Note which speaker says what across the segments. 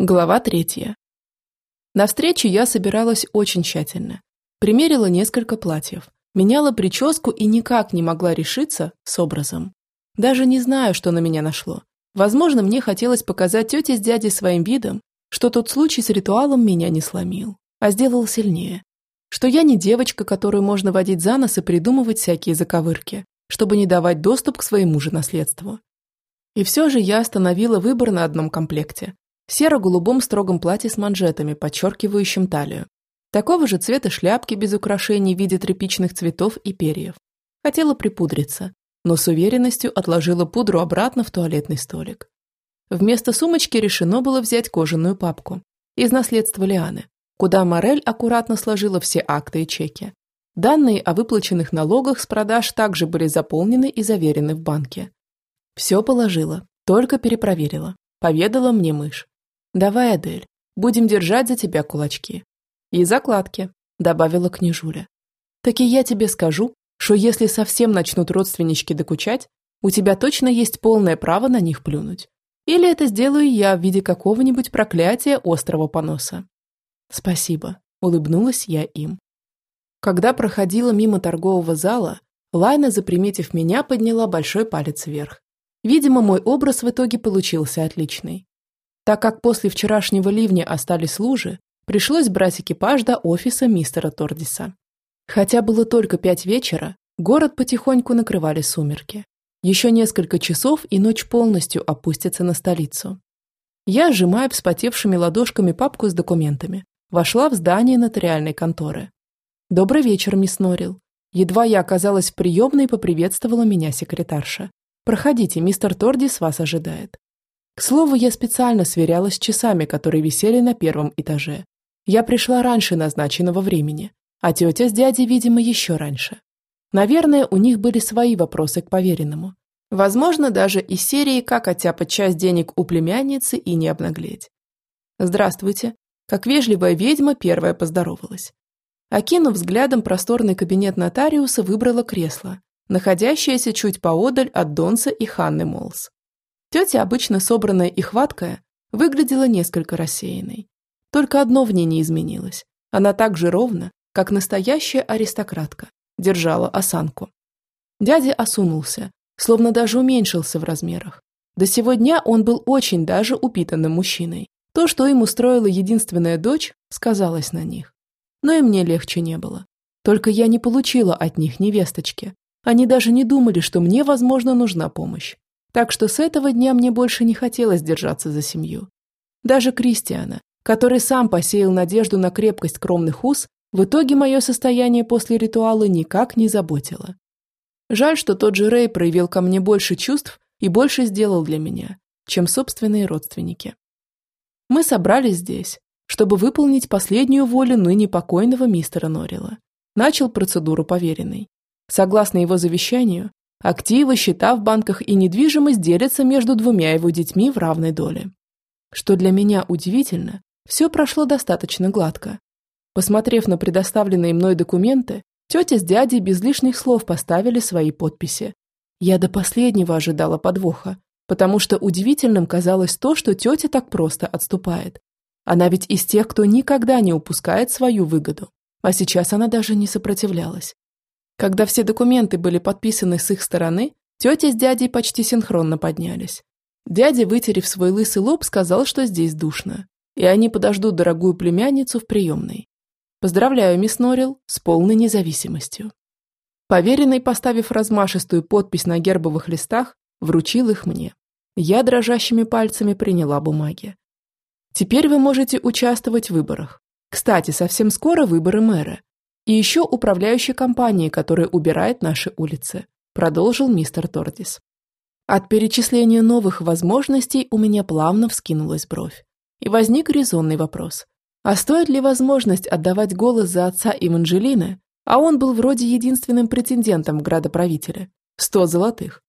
Speaker 1: Глава третья. На встречу я собиралась очень тщательно. Примерила несколько платьев, меняла прическу и никак не могла решиться с образом. Даже не знаю, что на меня нашло. Возможно, мне хотелось показать тете с дядей своим видом, что тот случай с ритуалом меня не сломил, а сделал сильнее. Что я не девочка, которую можно водить за нос и придумывать всякие заковырки, чтобы не давать доступ к своему же наследству. И все же я остановила выбор на одном комплекте, в серо-голубом строгом платье с манжетами, подчеркивающим талию. Такого же цвета шляпки без украшений в виде тряпичных цветов и перьев. Хотела припудриться, но с уверенностью отложила пудру обратно в туалетный столик. Вместо сумочки решено было взять кожаную папку из наследства Лианы, куда Морель аккуратно сложила все акты и чеки. Данные о выплаченных налогах с продаж также были заполнены и заверены в банке. Все положила, только перепроверила, поведала мне мышь. «Давай, Адель, будем держать за тебя кулачки». «И закладки», – добавила княжуля. «Так и я тебе скажу, что если совсем начнут родственнички докучать, у тебя точно есть полное право на них плюнуть. Или это сделаю я в виде какого-нибудь проклятия острого поноса». «Спасибо», – улыбнулась я им. Когда проходила мимо торгового зала, Лайна, заприметив меня, подняла большой палец вверх. Видимо, мой образ в итоге получился отличный. Так как после вчерашнего ливня остались лужи, пришлось брать экипаж до офиса мистера Тордиса. Хотя было только пять вечера, город потихоньку накрывали сумерки. Еще несколько часов, и ночь полностью опустится на столицу. Я, сжимая вспотевшими ладошками папку с документами, вошла в здание нотариальной конторы. «Добрый вечер, мисс Норрил». Едва я оказалась в приемной, поприветствовала меня секретарша. «Проходите, мистер Тордис вас ожидает». К слову, я специально сверялась с часами, которые висели на первом этаже. Я пришла раньше назначенного времени, а тетя с дядей, видимо, еще раньше. Наверное, у них были свои вопросы к поверенному. Возможно, даже из серии «Как оттяпать часть денег у племянницы и не обнаглеть». «Здравствуйте». Как вежливая ведьма первая поздоровалась. Окинув взглядом просторный кабинет нотариуса, выбрала кресло, находящееся чуть поодаль от Донса и Ханны Молс. Тетя, обычно собранная и хваткая, выглядела несколько рассеянной. Только одно в ней не изменилось. Она так же ровно, как настоящая аристократка, держала осанку. Дядя осунулся, словно даже уменьшился в размерах. До сего дня он был очень даже упитанным мужчиной. То, что им устроила единственная дочь, сказалось на них. Но и мне легче не было. Только я не получила от них невесточки. Они даже не думали, что мне, возможно, нужна помощь. Так что с этого дня мне больше не хотелось держаться за семью. Даже Кристиана, который сам посеял надежду на крепкость кромных уз, в итоге мое состояние после ритуала никак не заботило. Жаль, что тот же Рэй проявил ко мне больше чувств и больше сделал для меня, чем собственные родственники. Мы собрались здесь, чтобы выполнить последнюю волю ныне покойного мистера Норрила. Начал процедуру поверенной. Согласно его завещанию, Активы, счета в банках и недвижимость делятся между двумя его детьми в равной доле. Что для меня удивительно, все прошло достаточно гладко. Посмотрев на предоставленные мной документы, тетя с дядей без лишних слов поставили свои подписи. Я до последнего ожидала подвоха, потому что удивительным казалось то, что тетя так просто отступает. Она ведь из тех, кто никогда не упускает свою выгоду. А сейчас она даже не сопротивлялась. Когда все документы были подписаны с их стороны, тетя с дядей почти синхронно поднялись. Дядя, вытерев свой лысый лоб, сказал, что здесь душно, и они подождут дорогую племянницу в приемной. Поздравляю, мисс Норрил, с полной независимостью. Поверенный, поставив размашистую подпись на гербовых листах, вручил их мне. Я дрожащими пальцами приняла бумаги. Теперь вы можете участвовать в выборах. Кстати, совсем скоро выборы мэра, и еще управляющей компании, которая убирает наши улицы», продолжил мистер Тордис. От перечисления новых возможностей у меня плавно вскинулась бровь. И возник резонный вопрос. А стоит ли возможность отдавать голос за отца Еванжелины, а он был вроде единственным претендентом в градоправителе? Сто золотых.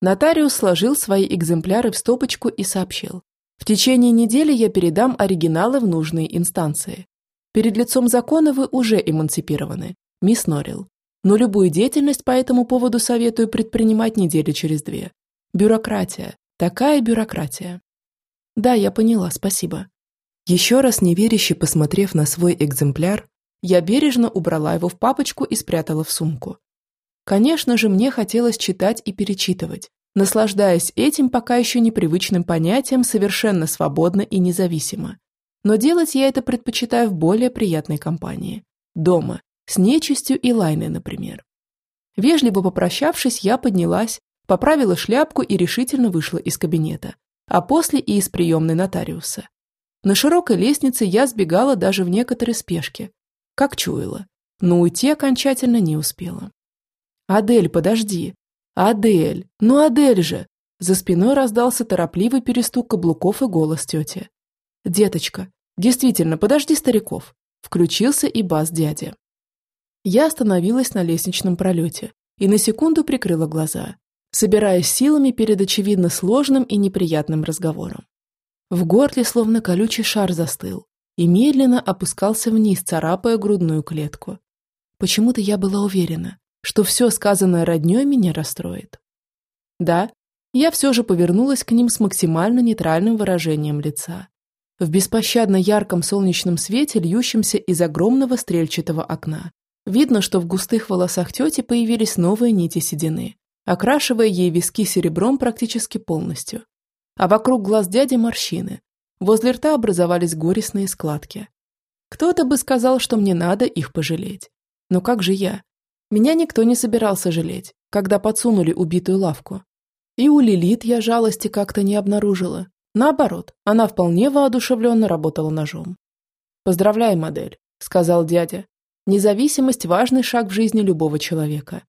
Speaker 1: Нотариус сложил свои экземпляры в стопочку и сообщил. В течение недели я передам оригиналы в нужные инстанции. Перед лицом закона вы уже эмансипированы, мисс Норрил. Но любую деятельность по этому поводу советую предпринимать недели через две. Бюрократия. Такая бюрократия. Да, я поняла, спасибо. Еще раз неверяще посмотрев на свой экземпляр, я бережно убрала его в папочку и спрятала в сумку. Конечно же, мне хотелось читать и перечитывать, наслаждаясь этим пока еще непривычным понятием совершенно свободно и независимо. Но делать я это предпочитаю в более приятной компании. Дома, с нечистью и лайной, например. Вежливо попрощавшись, я поднялась, поправила шляпку и решительно вышла из кабинета, а после и из приемной нотариуса. На широкой лестнице я сбегала даже в некоторой спешке, как чуяла, но уйти окончательно не успела. «Адель, подожди! Адель! Ну, Адель же!» За спиной раздался торопливый перестук каблуков и голос тети. «Деточка, действительно, подожди стариков!» Включился и бас дядя. Я остановилась на лестничном пролете и на секунду прикрыла глаза, собираясь силами перед очевидно сложным и неприятным разговором. В горле словно колючий шар застыл и медленно опускался вниз, царапая грудную клетку. Почему-то я была уверена, что все сказанное роднёй меня расстроит. Да, я все же повернулась к ним с максимально нейтральным выражением лица. В беспощадно ярком солнечном свете, льющемся из огромного стрельчатого окна, видно, что в густых волосах тети появились новые нити седины, окрашивая ей виски серебром практически полностью. А вокруг глаз дяди морщины. Возле рта образовались горестные складки. Кто-то бы сказал, что мне надо их пожалеть. Но как же я? Меня никто не собирался жалеть, когда подсунули убитую лавку. И у Лилит я жалости как-то не обнаружила. Наоборот, она вполне воодушевленно работала ножом. «Поздравляю, модель», — сказал дядя. «Независимость – важный шаг в жизни любого человека».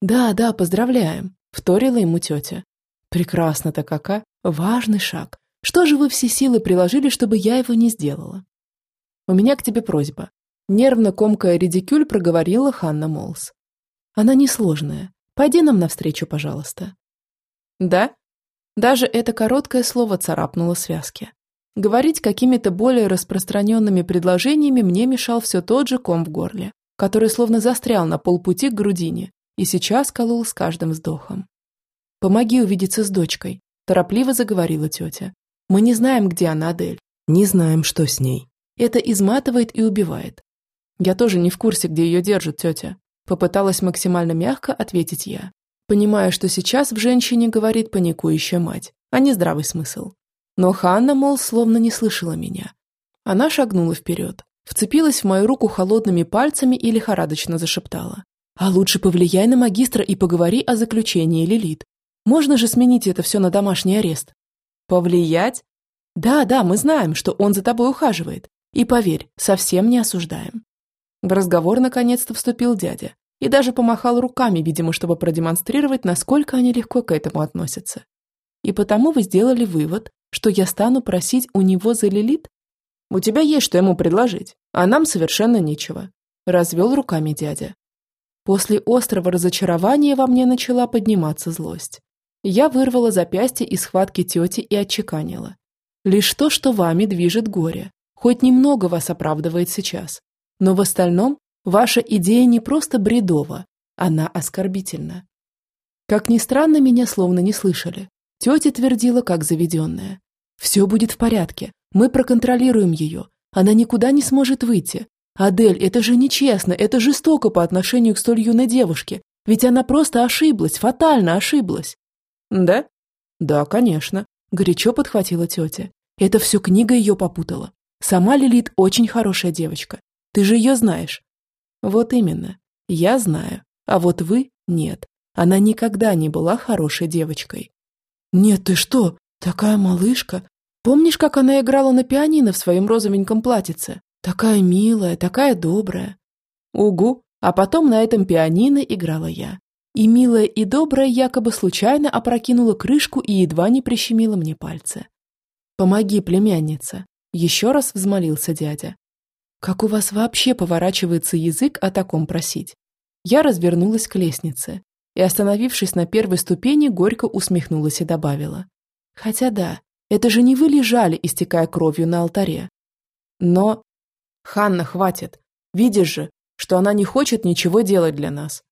Speaker 1: «Да, да, поздравляем», – вторила ему тетя. «Прекрасно-то кака! Важный шаг. Что же вы все силы приложили, чтобы я его не сделала?» «У меня к тебе просьба». Нервно комкая редикюль проговорила Ханна Молс. Она несложная. Пойди нам навстречу, пожалуйста». «Да?» Даже это короткое слово царапнуло связки. Говорить какими-то более распространенными предложениями мне мешал все тот же ком в горле, который словно застрял на полпути к грудине и сейчас колол с каждым вздохом. «Помоги увидеться с дочкой», – торопливо заговорила тетя. «Мы не знаем, где она, Адель. Не знаем, что с ней. Это изматывает и убивает. Я тоже не в курсе, где ее держат, тетя. Попыталась максимально мягко ответить я, понимая, что сейчас в женщине говорит паникующая мать, а не здравый смысл. Но Ханна, мол, словно не слышала меня. Она шагнула вперед, вцепилась в мою руку холодными пальцами и лихорадочно зашептала. «А лучше повлияй на магистра и поговори о заключении, Лилит. Можно же сменить это все на домашний арест?» «Повлиять?» «Да, да, мы знаем, что он за тобой ухаживает. И поверь, совсем не осуждаем». В разговор наконец-то вступил дядя, и даже помахал руками, видимо, чтобы продемонстрировать, насколько они легко к этому относятся. И потому вы сделали вывод, что я стану просить у него за Лилит? У тебя есть что ему предложить, а нам совершенно нечего. Развел руками дядя. После острого разочарования во мне начала подниматься злость. Я вырвала запястье из схватки тети и отчеканила. Лишь то, что вами движет горе, хоть немного вас оправдывает сейчас. Но в остальном Ваша идея не просто бредова, она оскорбительна. Как ни странно, меня словно не слышали. Тетя твердила, как заведенная. «Все будет в порядке. Мы проконтролируем ее. Она никуда не сможет выйти. Адель, это же нечестно, это жестоко по отношению к столь юной девушке. Ведь она просто ошиблась, фатально ошиблась». «Да?» «Да, конечно», – горячо подхватила тетя. «Это все книга ее попутала. Сама Лилит очень хорошая девочка. Ты же ее знаешь. Вот именно. Я знаю. А вот вы – нет. Она никогда не была хорошей девочкой. Нет, ты что? Такая малышка. Помнишь, как она играла на пианино в своем розовеньком платьице? Такая милая, такая добрая. Угу. А потом на этом пианино играла я. И милая и добрая якобы случайно опрокинула крышку и едва не прищемила мне пальцы. «Помоги, племянница!» Еще раз взмолился дядя. Как у вас вообще поворачивается язык о таком просить? Я развернулась к лестнице и, остановившись на первой ступени, горько усмехнулась и добавила. Хотя да, это же не вы лежали, истекая кровью на алтаре. Но... Ханна, хватит. Видишь же, что она не хочет ничего делать для нас.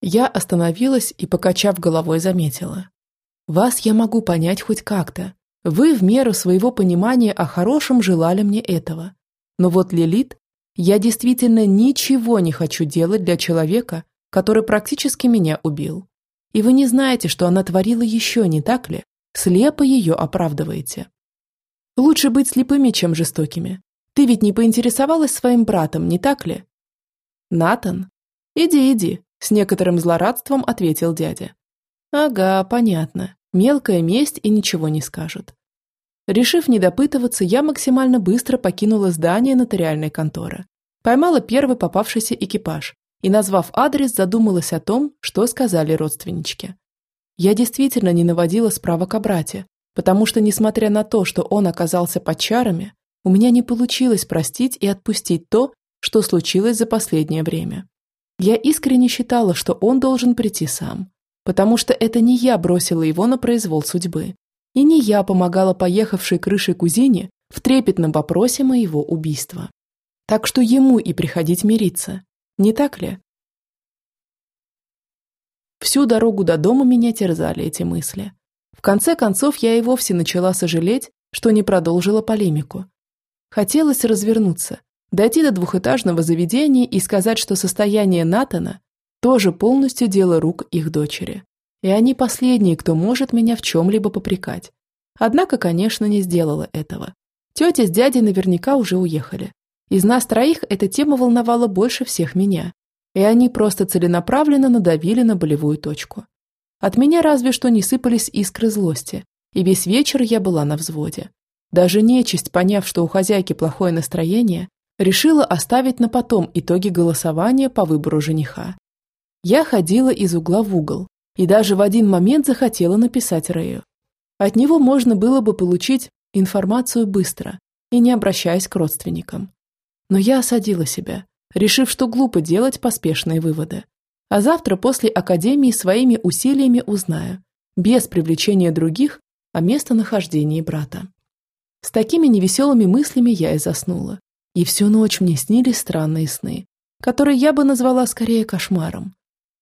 Speaker 1: Я остановилась и, покачав головой, заметила. Вас я могу понять хоть как-то, Вы в меру своего понимания о хорошем желали мне этого. Но вот Лилит, я действительно ничего не хочу делать для человека, который практически меня убил. И вы не знаете, что она творила еще, не так ли? Слепо ее оправдываете. Лучше быть слепыми, чем жестокими. Ты ведь не поинтересовалась своим братом, не так ли? Натан? Иди, иди, с некоторым злорадством ответил дядя. Ага, понятно. Мелкая месть и ничего не скажут. Решив не допытываться, я максимально быстро покинула здание нотариальной конторы. Поймала первый попавшийся экипаж и, назвав адрес, задумалась о том, что сказали родственнички. Я действительно не наводила справок о брате, потому что, несмотря на то, что он оказался под чарами, у меня не получилось простить и отпустить то, что случилось за последнее время. Я искренне считала, что он должен прийти сам, потому что это не я бросила его на произвол судьбы, и не я помогала поехавшей крышей кузине в трепетном вопросе моего убийства. Так что ему и приходить мириться, не так ли? Всю дорогу до дома меня терзали эти мысли. В конце концов, я и вовсе начала сожалеть, что не продолжила полемику. Хотелось развернуться, дойти до двухэтажного заведения и сказать, что состояние Натана тоже полностью дело рук их дочери и они последние, кто может меня в чем-либо попрекать. Однако, конечно, не сделала этого. Тетя с дядей наверняка уже уехали. Из нас троих эта тема волновала больше всех меня, и они просто целенаправленно надавили на болевую точку. От меня разве что не сыпались искры злости, и весь вечер я была на взводе. Даже нечисть, поняв, что у хозяйки плохое настроение, решила оставить на потом итоги голосования по выбору жениха. Я ходила из угла в угол, и даже в один момент захотела написать Рэю. От него можно было бы получить информацию быстро и не обращаясь к родственникам. Но я осадила себя, решив, что глупо делать поспешные выводы. А завтра после академии своими усилиями узнаю, без привлечения других, о местонахождении брата. С такими невеселыми мыслями я и заснула. И всю ночь мне снились странные сны, которые я бы назвала скорее кошмаром.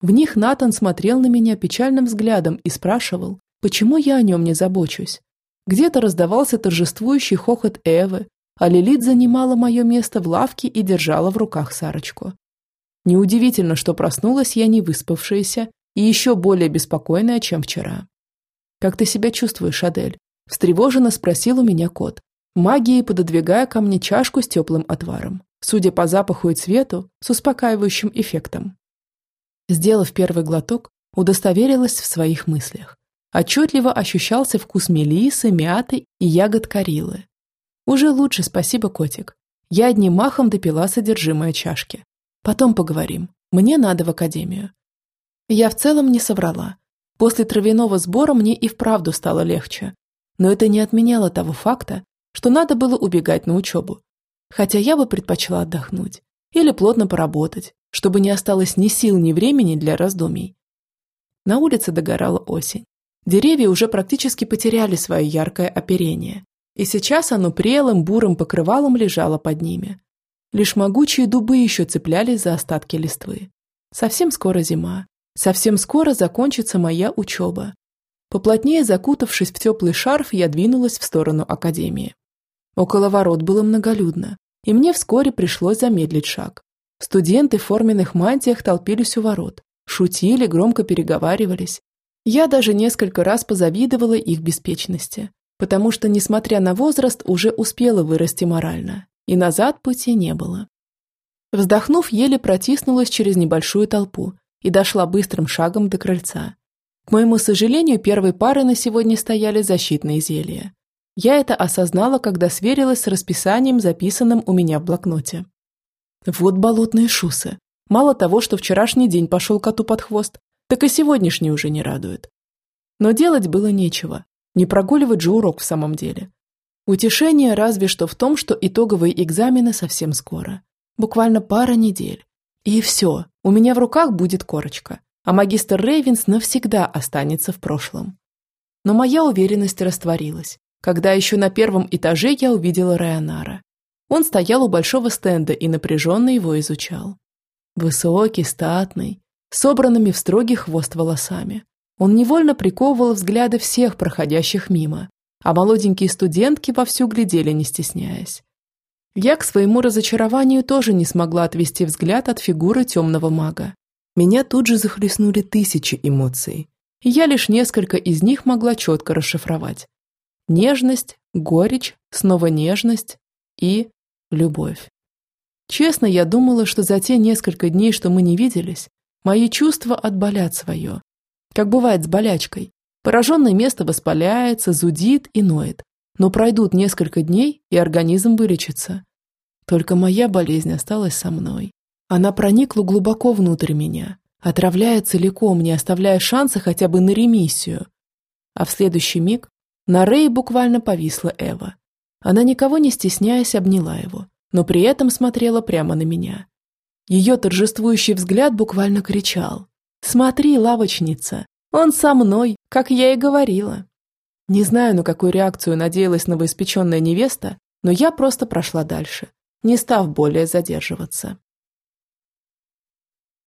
Speaker 1: В них Натан смотрел на меня печальным взглядом и спрашивал, почему я о нем не забочусь. Где-то раздавался торжествующий хохот Эвы, а Лилит занимала мое место в лавке и держала в руках Сарочку. Неудивительно, что проснулась я не выспавшаяся и еще более беспокойная, чем вчера. «Как ты себя чувствуешь, Адель?» – встревоженно спросил у меня кот, магией пододвигая ко мне чашку с теплым отваром, судя по запаху и цвету, с успокаивающим эффектом. Сделав первый глоток, удостоверилась в своих мыслях. Отчетливо ощущался вкус мелисы, мяты и ягод кориллы. Уже лучше, спасибо, котик. Я одним махом допила содержимое чашки. Потом поговорим. Мне надо в академию. Я в целом не соврала. После травяного сбора мне и вправду стало легче. Но это не отменяло того факта, что надо было убегать на учебу. Хотя я бы предпочла отдохнуть. Или плотно поработать, чтобы не осталось ни сил, ни времени для раздумий. На улице догорала осень. Деревья уже практически потеряли свое яркое оперение, и сейчас оно прелым бурым покрывалом лежало под ними. Лишь могучие дубы еще цеплялись за остатки листвы. Совсем скоро зима. Совсем скоро закончится моя учеба. Поплотнее закутавшись в теплый шарф, я двинулась в сторону академии. Около ворот было многолюдно, и мне вскоре пришлось замедлить шаг. Студенты в форменных мантиях толпились у ворот, шутили, громко переговаривались. Я даже несколько раз позавидовала их беспечности, потому что, несмотря на возраст, уже успела вырасти морально, и назад пути не было. Вздохнув, еле протиснулась через небольшую толпу и дошла быстрым шагом до крыльца. К моему сожалению, первой парой на сегодня стояли защитные зелья. Я это осознала, когда сверилась с расписанием, записанным у меня в блокноте. Вот болотные шусы. Мало того, что вчерашний день пошел коту под хвост, так и сегодняшний уже не радует. Но делать было нечего. Не прогуливать же урок в самом деле. Утешение разве что в том, что итоговые экзамены совсем скоро. Буквально пара недель. И все, у меня в руках будет корочка, а магистр Рейвенс навсегда останется в прошлом. Но моя уверенность растворилась, когда еще на первом этаже я увидела Районара. Он стоял у большого стенда и напряженно его изучал. Высокий, статный, собранными в строгий хвост волосами. Он невольно приковывал взгляды всех проходящих мимо, а молоденькие студентки вовсю глядели, не стесняясь. Я к своему разочарованию тоже не смогла отвести взгляд от фигуры темного мага. Меня тут же захлестнули тысячи эмоций, я лишь несколько из них могла четко расшифровать. Нежность, горечь, снова нежность и любовь. Честно, я думала, что за те несколько дней, что мы не виделись, мои чувства отболят свое. Как бывает с болячкой. Пораженное место воспаляется, зудит и ноет. Но пройдут несколько дней, и организм вылечится. Только моя болезнь осталась со мной. Она проникла глубоко внутрь меня, отравляя целиком, не оставляя шанса хотя бы на ремиссию. А в следующий миг на Рэй буквально повисла Эва. Она никого не стесняясь обняла его, но при этом смотрела прямо на меня. Ее торжествующий взгляд буквально кричал. «Смотри, лавочница, он со мной, как я и говорила». Не знаю, на какую реакцию надеялась новоиспеченная невеста, но я просто прошла дальше, не став более задерживаться.